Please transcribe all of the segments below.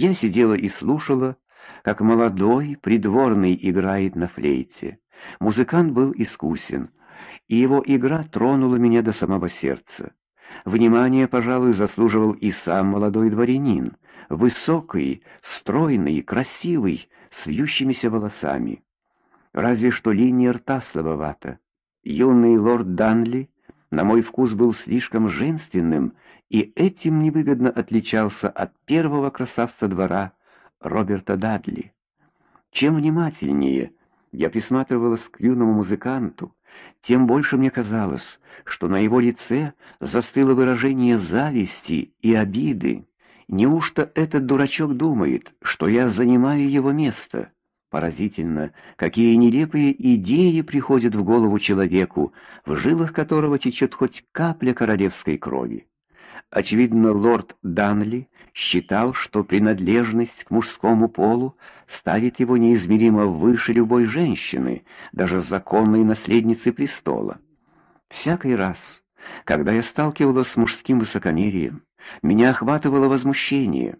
Я сидела и слушала, как молодой придворный играет на флейте. Музыкант был искусен, и его игра тронула меня до самого сердца. Внимание, пожалуй, заслуживал и сам молодой дворянин, высокий, стройный, красивый, с вьющимися волосами. Разве что линия рта слабовата. Юный лорд Данли, на мой вкус, был слишком женственным и этим невыгодно отличался от первого красавца двора Роберта Дадли. Чем внимательнее я присматривалась к юному музыканту, тем больше мне казалось, что на его лице застыло выражение зависти и обиды. Неужто этот дурачок думает, что я занимаю его место? Поразительно, какие нелепые идеи приходят в голову человеку, в жилах которого течет хоть капля королевской крови. Очевидно, лорд Данли считал, что принадлежность к мужскому полу ставит его неизмеримо выше любой женщины, даже законной наследницы престола. Всякий раз, когда я сталкивалась с мужским высокомерием, меня охватывало возмущение.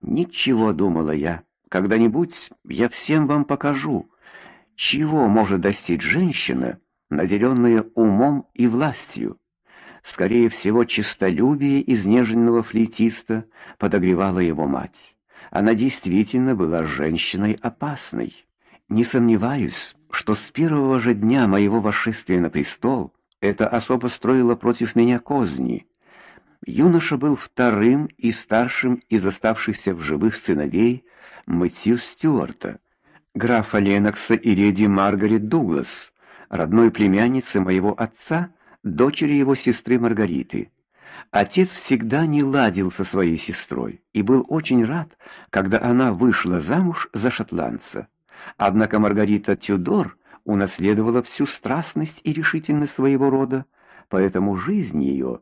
Ничего, думала я, когда-нибудь я всем вам покажу, чего может достичь женщина, наделенная умом и властью. Скорее всего, честолюбие изнеженного флейтиста подогревала его мать. Она действительно была женщиной опасной. Не сомневаюсь, что с первого же дня моего восшествия на престол эта особа строила против меня козни. Юноша был вторым и старшим из оставшихся в живых сыновей Мэтью Стюарта, графа Ленокса и леди Маргарет Дуглас, родной племянницы моего отца дочери его сестры Маргариты. Отец всегда не ладил со своей сестрой и был очень рад, когда она вышла замуж за шотландца. Однако Маргарита Тюдор унаследовала всю страстность и решительность своего рода, поэтому жизнь ее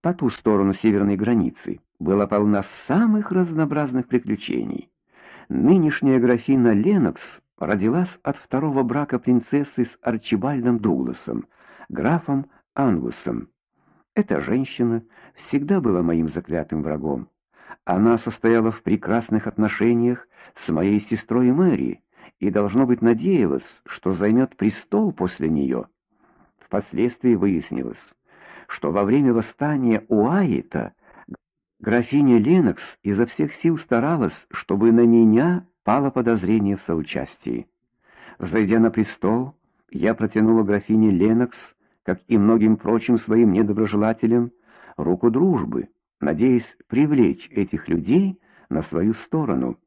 по ту сторону северной границы была полна самых разнообразных приключений. Нынешняя графиня Ленокс родилась от второго брака принцессы с Арчибальдом Дугласом, графом Ангусом. Эта женщина всегда была моим заклятым врагом. Она состояла в прекрасных отношениях с моей сестрой Мэри и должно быть надеялась, что займет престол после нее. Впоследствии выяснилось, что во время восстания Уайта графиня Ленокс изо всех сил старалась, чтобы на меня пало подозрение в соучастии. Взойдя на престол, я протянула графине Ленокс как и многим прочим своим недоброжелателям, руку дружбы, надеясь привлечь этих людей на свою сторону.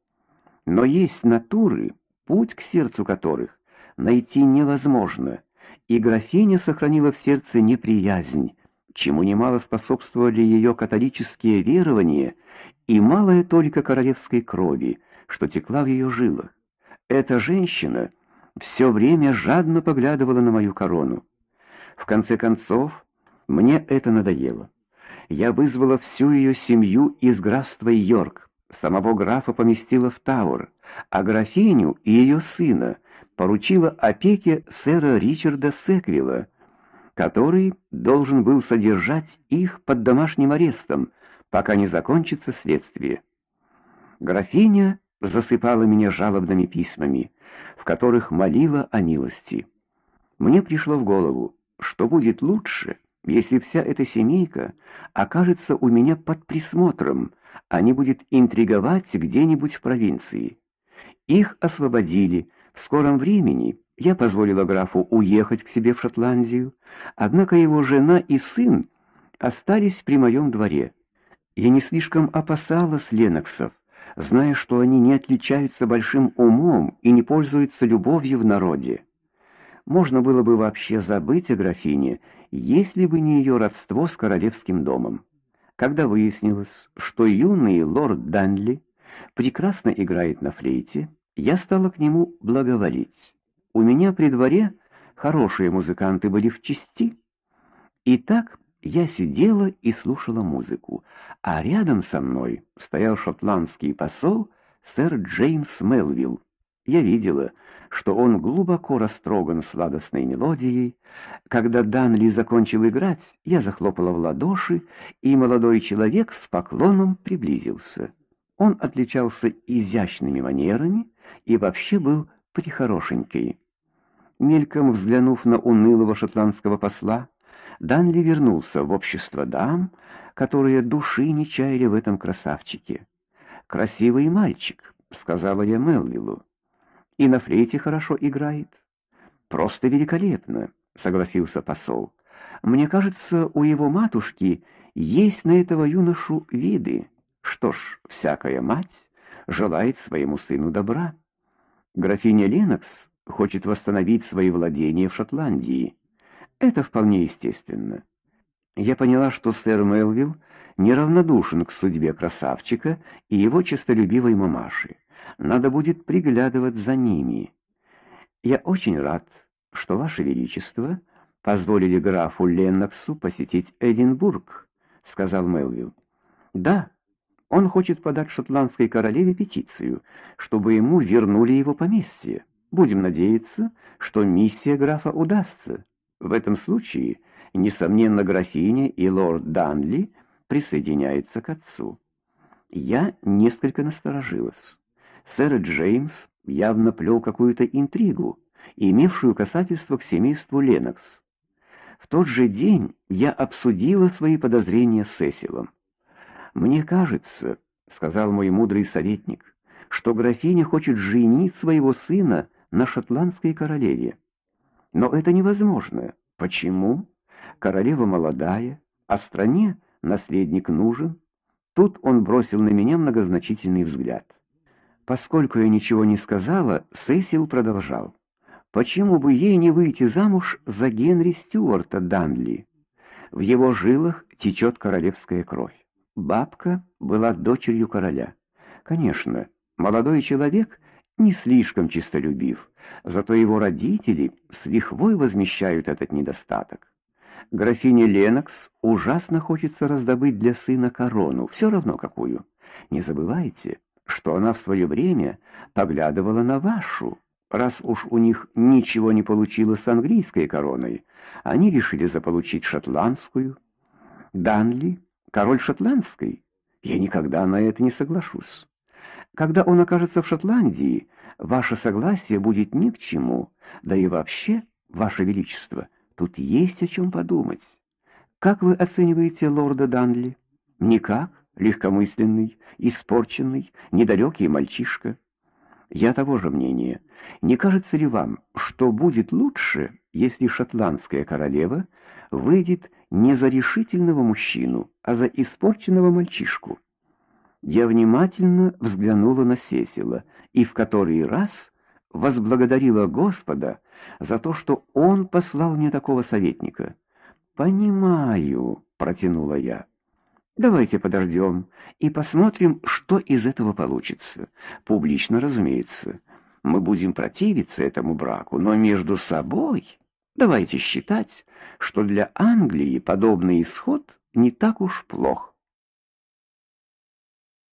Но есть натуры, путь к сердцу которых найти невозможно, и графиня сохранила в сердце неприязнь, чему немало способствовали ее католические верования и малая только королевской крови, что текла в ее жилах. Эта женщина все время жадно поглядывала на мою корону. В конце концов, мне это надоело. Я вызвала всю ее семью из графства Йорк. Самого графа поместила в Тауэр, а графиню и ее сына поручила опеке сэра Ричарда Секвилла, который должен был содержать их под домашним арестом, пока не закончится следствие. Графиня засыпала меня жалобными письмами, в которых молила о милости. Мне пришло в голову, что будет лучше, если вся эта семейка окажется у меня под присмотром, а не будет интриговать где-нибудь в провинции. Их освободили. В скором времени я позволила графу уехать к себе в Шотландию, однако его жена и сын остались при моем дворе. Я не слишком опасалась Леноксов, зная, что они не отличаются большим умом и не пользуются любовью в народе. Можно было бы вообще забыть о графине, если бы не ее родство с королевским домом. Когда выяснилось, что юный лорд Данли прекрасно играет на флейте, я стала к нему благоволить. У меня при дворе хорошие музыканты были в чести. И так я сидела и слушала музыку, а рядом со мной стоял шотландский посол сэр Джеймс Мелвилл. Я видела, что он глубоко растроган сладостной мелодией. Когда Данли закончил играть, я захлопала в ладоши, и молодой человек с поклоном приблизился. Он отличался изящными манерами и вообще был прихорошенький. Мельком взглянув на унылого шотландского посла, Данли вернулся в общество дам, которые души не чаяли в этом красавчике. «Красивый мальчик», — сказала я Мелвиллу. «И на флейте хорошо играет». «Просто великолепно», — согласился посол. «Мне кажется, у его матушки есть на этого юношу виды. Что ж, всякая мать желает своему сыну добра. Графиня Ленокс хочет восстановить свои владения в Шотландии. Это вполне естественно. Я поняла, что сэр Мелвилл неравнодушен к судьбе красавчика и его честолюбивой мамаши. Надо будет приглядывать за ними. Я очень рад, что ваше величество позволили графу Ленноксу посетить Эдинбург, сказал Мелвилл. Да, он хочет подать шотландской королеве петицию, чтобы ему вернули его поместье. Будем надеяться, что миссия графа удастся. В этом случае, несомненно, графиня и лорд Данли присоединяются к отцу. Я несколько насторожилась. Сэр Джеймс явно плел какую-то интригу, имевшую касательство к семейству Ленокс. В тот же день я обсудила свои подозрения с Сесилом. «Мне кажется, — сказал мой мудрый советник, — что графиня хочет женить своего сына на шотландской королеве. Но это невозможно. Почему? Королева молодая, а стране наследник нужен. Тут он бросил на меня многозначительный взгляд. Поскольку я ничего не сказала, Сесил продолжал. Почему бы ей не выйти замуж за Генри Стюарта Данли? В его жилах течет королевская кровь. Бабка была дочерью короля. Конечно, молодой человек не слишком честолюбив, зато его родители с лихвой возмещают этот недостаток. Графине Ленокс ужасно хочется раздобыть для сына корону, все равно какую. Не забывайте, что она в свое время поглядывала на вашу. Раз уж у них ничего не получилось с английской короной, они решили заполучить шотландскую. Данли, король шотландской, я никогда на это не соглашусь. Когда он окажется в Шотландии, ваше согласие будет ни к чему, да и вообще, ваше величество, тут есть о чем подумать. Как вы оцениваете лорда Данли? Никак, легкомысленный, испорченный, недалекий мальчишка. Я того же мнения. Не кажется ли вам, что будет лучше, если шотландская королева выйдет не за решительного мужчину, а за испорченного мальчишку? Я внимательно взглянула на Сесила и в который раз возблагодарила Господа за то, что он послал мне такого советника. «Понимаю», — протянула я. Давайте подождем и посмотрим, что из этого получится. Публично, разумеется. Мы будем противиться этому браку, но между собой давайте считать, что для Англии подобный исход не так уж плох.